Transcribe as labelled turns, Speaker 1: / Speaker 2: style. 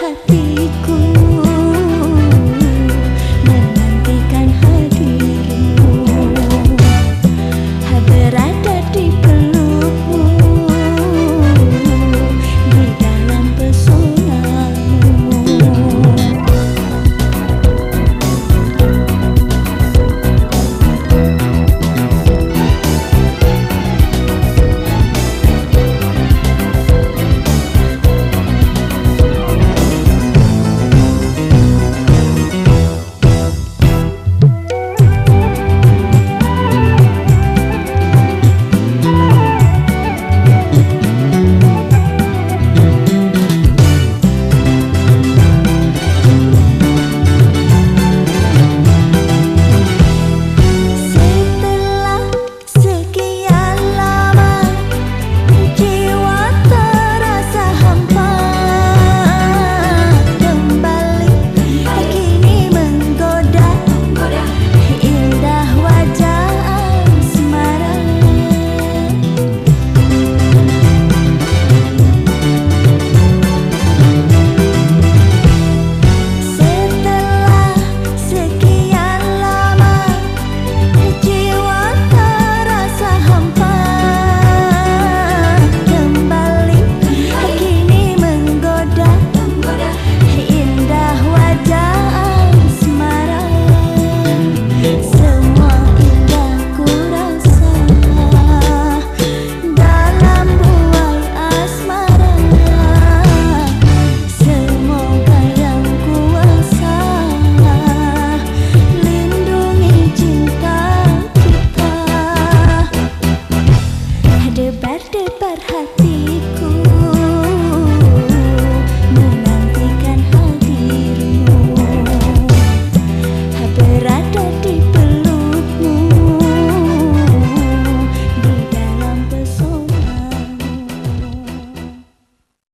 Speaker 1: hatiku.